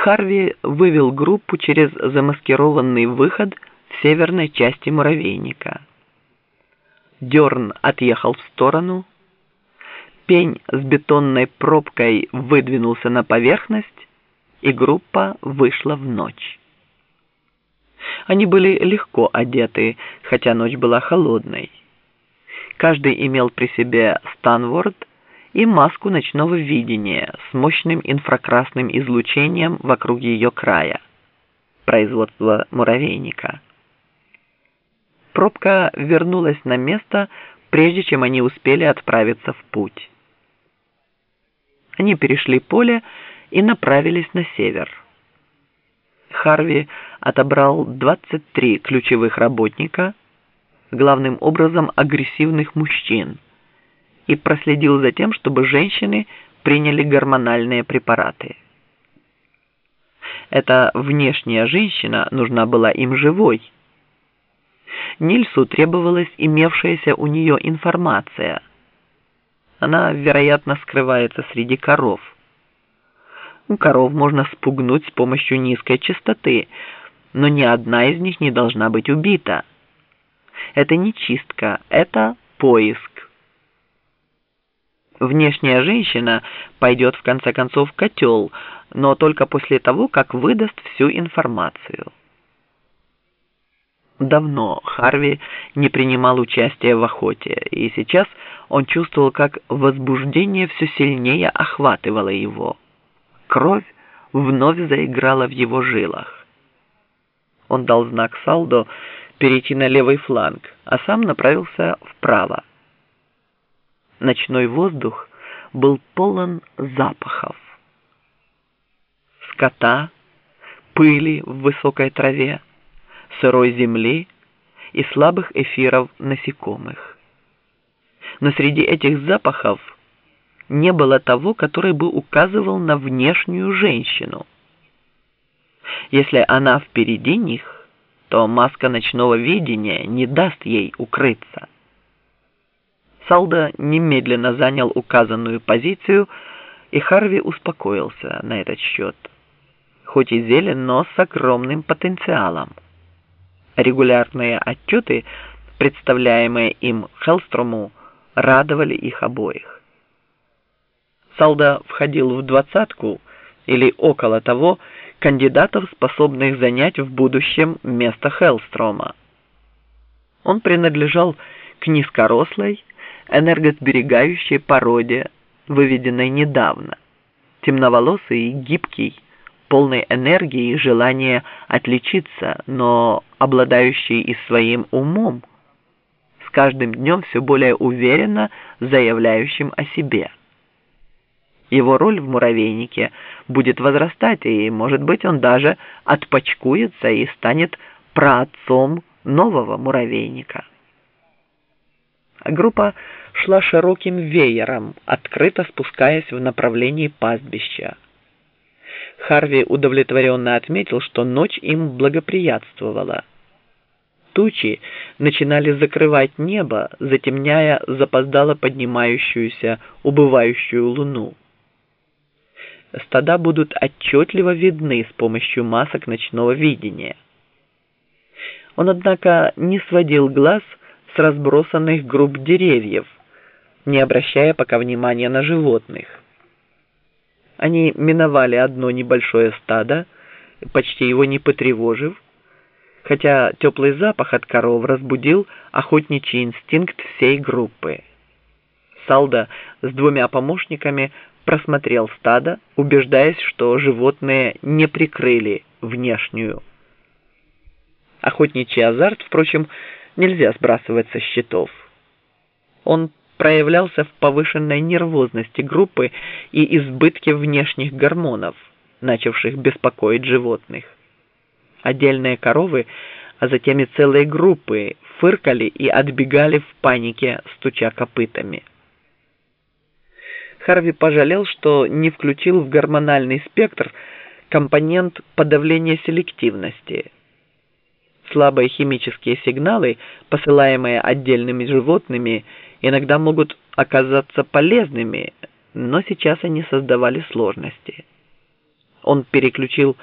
Харви вывел группу через замаскированный выход в северной части муравейника. Дерн отъехал в сторону, пень с бетонной пробкой выдвинулся на поверхность, и группа вышла в ночь. Они были легко одеты, хотя ночь была холодной. Каждый имел при себе станворд и маску ночного видения с мощным инфракрасным излучением вокруг ее края. Производство муравейника. Пробка вернулась на место, прежде чем они успели отправиться в путь. Они перешли поле и направились на север. Харви отобрал 23 ключевых работника, главным образом агрессивных мужчин, и проследил за тем, чтобы женщины приняли гормональные препараты. Эта внешняя женщина нужна была им живой. Нильсу требовалась имевшаяся у нее информация. Она, вероятно, скрывается среди коров. Коров можно спугнуть с помощью низкой частоты, но ни одна из них не должна быть убита. Это не чистка, это поиск. Внешняя женщина пойдет в конце концов в котел, но только после того, как выдаст всю информацию. Давно Харви не принимал участия в охоте, и сейчас он чувствовал, как возбуждение все сильнее охватывало его. Кровь вновь заиграла в его жилах. Он дал знак Салдо перейти на левый фланг, а сам направился вправо. Ночной воздух был полон запахов. Скота, пыли в высокой траве, сырой земли и слабых эфиров насекомых. Но среди этих запахов не было того, который бы указывал на внешнюю женщину. Если она впереди них, то маска ночного видения не даст ей укрыться. Салда немедленно занял указанную позицию, и Харви успокоился на этот счет. Хоть и зелен, но с огромным потенциалом. Регулярные отчеты, представляемые им Хелстрому, радовали их обоих. Салда входил в двадцатку или около того кандидатов, способных занять в будущем место Хеллстрома. Он принадлежал к низкорослой, энергосберегающей породе, выведенной недавно. Темноволосый гибкий, полный энергии и желания отличиться, но обладающий и своим умом, с каждым днем все более уверенно заявляющим о себе. Его роль в муравейнике будет возрастать, и, может быть, он даже отпочкуется и станет праотцом нового муравейника. Группа шла широким веером, открыто спускаясь в направлении пастбища. Харви удовлетворенно отметил, что ночь им благоприятствовала. Тучи начинали закрывать небо, затемняя запоздало поднимающуюся, убывающую луну стада будут отчетливо видны с помощью масок ночного видения. Он, однако, не сводил глаз с разбросанных групп деревьев, не обращая пока внимания на животных. Они миновали одно небольшое стадо, почти его не потревожив, хотя теплый запах от коров разбудил охотничий инстинкт всей группы. Салда с двумя помощниками просмотрел стадо, убеждаясь, что животные не прикрыли внешнюю. Охотничий азарт, впрочем, нельзя сбрасывать со счетов. Он проявлялся в повышенной нервозности группы и избытке внешних гормонов, начавших беспокоить животных. Отдельные коровы, а затем и целые группы фыркали и отбегали в панике, стуча копытами. Харви пожалел, что не включил в гормональный спектр компонент подавления селективности. Слабые химические сигналы, посылаемые отдельными животными, иногда могут оказаться полезными, но сейчас они создавали сложности. Он переключил